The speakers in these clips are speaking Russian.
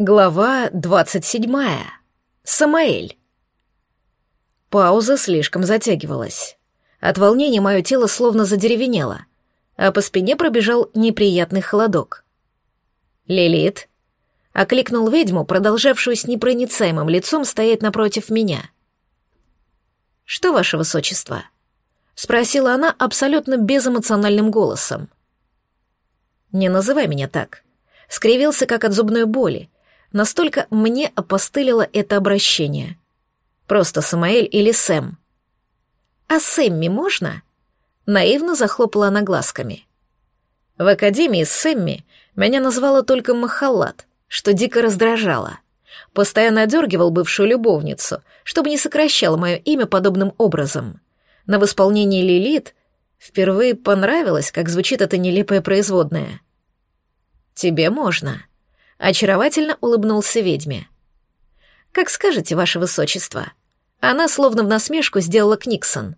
Глава двадцать седьмая. Самаэль. Пауза слишком затягивалась. От волнения мое тело словно задеревенело, а по спине пробежал неприятный холодок. «Лилит», — окликнул ведьму, продолжавшую с непроницаемым лицом стоять напротив меня. «Что, ваше высочество?» — спросила она абсолютно безэмоциональным голосом. «Не называй меня так», — скривился как от зубной боли, Настолько мне опостылило это обращение. Просто Самаэль или Сэм. «А Сэмми можно?» Наивно захлопала она глазками. В академии Сэмми меня назвала только Махалат, что дико раздражало. Постоянно одергивал бывшую любовницу, чтобы не сокращало мое имя подобным образом. На восполнении Лилит впервые понравилось, как звучит это нелепое производное. «Тебе можно», очаровательно улыбнулся ведьме. «Как скажете, ваше высочество». Она словно в насмешку сделала Книксон.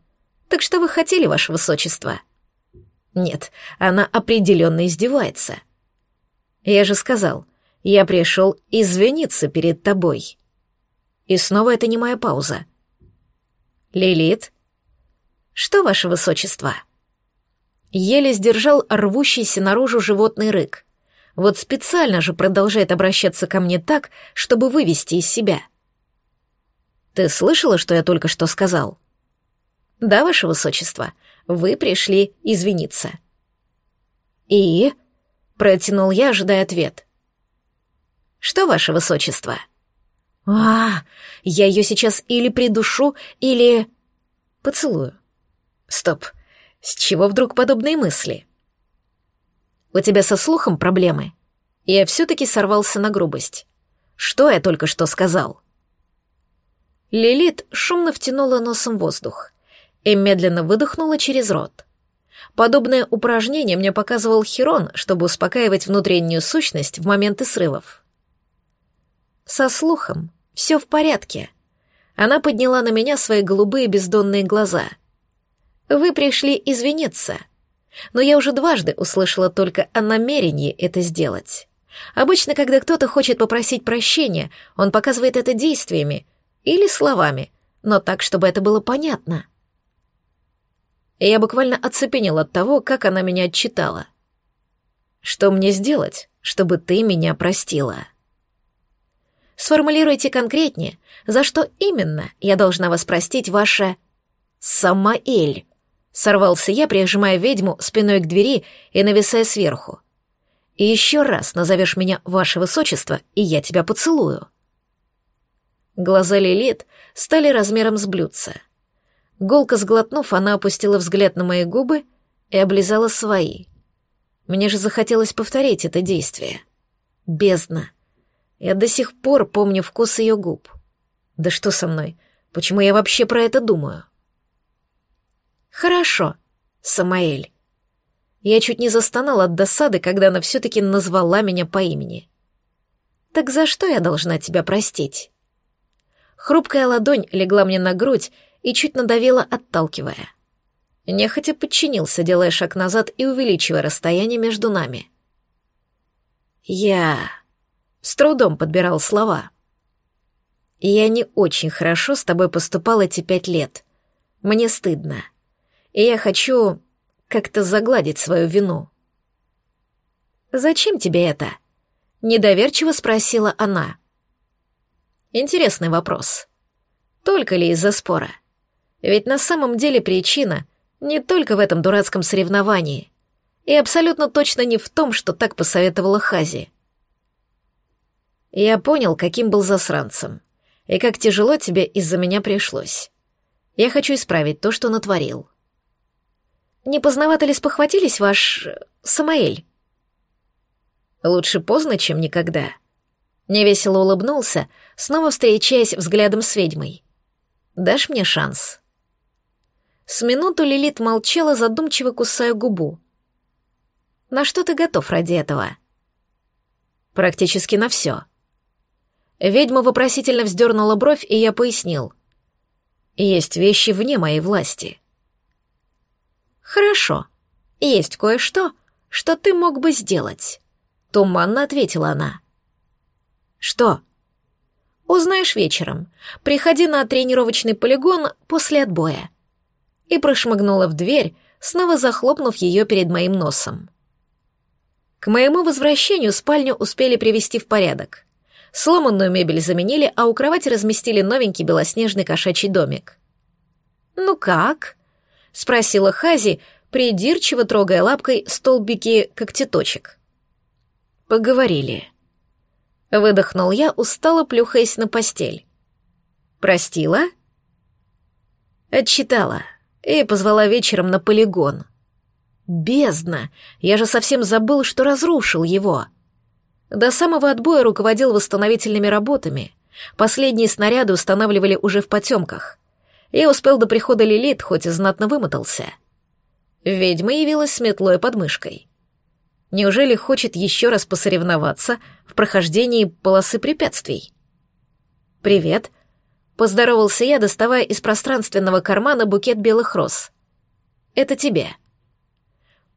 «Так что вы хотели, ваше высочество?» «Нет, она определенно издевается». «Я же сказал, я пришел извиниться перед тобой». И снова это не моя пауза. «Лилит?» «Что, ваше высочество?» Еле сдержал рвущийся наружу животный рык. Вот специально же продолжает обращаться ко мне так, чтобы вывести из себя. Ты слышала, что я только что сказал? Да, ваше высочество, вы пришли извиниться. И? Протянул я, ожидая ответ. Что, ваше высочество? А, я ее сейчас или придушу, или... Поцелую. Стоп, с чего вдруг подобные мысли? — у тебя со слухом проблемы?» Я все-таки сорвался на грубость. «Что я только что сказал?» Лилит шумно втянула носом воздух и медленно выдохнула через рот. Подобное упражнение мне показывал Хирон, чтобы успокаивать внутреннюю сущность в моменты срывов. Со слухом все в порядке. Она подняла на меня свои голубые бездонные глаза. «Вы пришли извиниться», но я уже дважды услышала только о намерении это сделать. Обычно, когда кто-то хочет попросить прощения, он показывает это действиями или словами, но так, чтобы это было понятно. Я буквально оцепенел от того, как она меня отчитала. «Что мне сделать, чтобы ты меня простила?» Сформулируйте конкретнее, за что именно я должна вас простить ваше «Самаэль». Сорвался я, прижимая ведьму спиной к двери и нависая сверху. «И еще раз назовешь меня ваше высочество, и я тебя поцелую». Глаза Лилит стали размером с блюдца. Голко сглотнув, она опустила взгляд на мои губы и облизала свои. Мне же захотелось повторить это действие. Бездна. Я до сих пор помню вкус ее губ. Да что со мной? Почему я вообще про это думаю? «Хорошо, Самаэль». Я чуть не застонал от досады, когда она все-таки назвала меня по имени. «Так за что я должна тебя простить?» Хрупкая ладонь легла мне на грудь и чуть надавила, отталкивая. Нехотя подчинился, делая шаг назад и увеличивая расстояние между нами. «Я...» С трудом подбирал слова. «Я не очень хорошо с тобой поступал эти пять лет. Мне стыдно и я хочу как-то загладить свою вину. «Зачем тебе это?» — недоверчиво спросила она. Интересный вопрос. Только ли из-за спора? Ведь на самом деле причина не только в этом дурацком соревновании, и абсолютно точно не в том, что так посоветовала Хази. Я понял, каким был засранцем, и как тяжело тебе из-за меня пришлось. Я хочу исправить то, что натворил. Не поздновато ли спохватились, ваш... Самаэль?» «Лучше поздно, чем никогда». Невесело улыбнулся, снова встречаясь взглядом с ведьмой. «Дашь мне шанс?» С минуту Лилит молчала, задумчиво кусая губу. «На что ты готов ради этого?» «Практически на все». Ведьма вопросительно вздернула бровь, и я пояснил. «Есть вещи вне моей власти». «Хорошо. Есть кое-что, что ты мог бы сделать», — туманно ответила она. Что? Узнаешь вечером. Приходи на тренировочный полигон после отбоя. И прошмыгнула в дверь, снова захлопнув ее перед моим носом. К моему возвращению спальню успели привести в порядок. Сломанную мебель заменили, а у кровати разместили новенький белоснежный кошачий домик. «Ну как?» — спросила Хази, придирчиво трогая лапкой столбики когтеточек. «Поговорили». Выдохнул я, устало плюхаясь на постель. «Простила?» Отчитала и позвала вечером на полигон. «Бездна! Я же совсем забыл, что разрушил его!» До самого отбоя руководил восстановительными работами. Последние снаряды устанавливали уже в потемках. Я успел до прихода Лилит, хоть и знатно вымотался. Ведьма явилась с метлой под. Неужели хочет еще раз посоревноваться в прохождении полосы препятствий? «Привет», — поздоровался я, доставая из пространственного кармана букет белых роз. «Это тебе».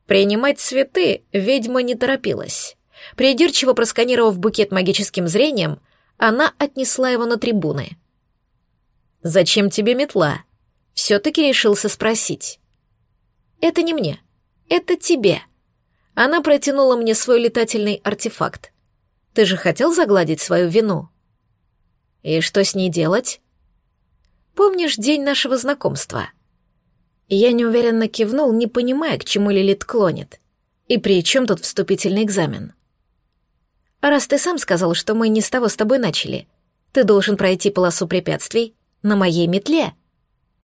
Принимать цветы ведьма не торопилась. Придирчиво просканировав букет магическим зрением, она отнесла его на трибуны. «Зачем тебе метла?» Все-таки решился спросить. «Это не мне. Это тебе». Она протянула мне свой летательный артефакт. «Ты же хотел загладить свою вину?» «И что с ней делать?» «Помнишь день нашего знакомства?» Я неуверенно кивнул, не понимая, к чему Лилит клонит. И при чем тут вступительный экзамен? Раз ты сам сказал, что мы не с того с тобой начали, ты должен пройти полосу препятствий на моей метле.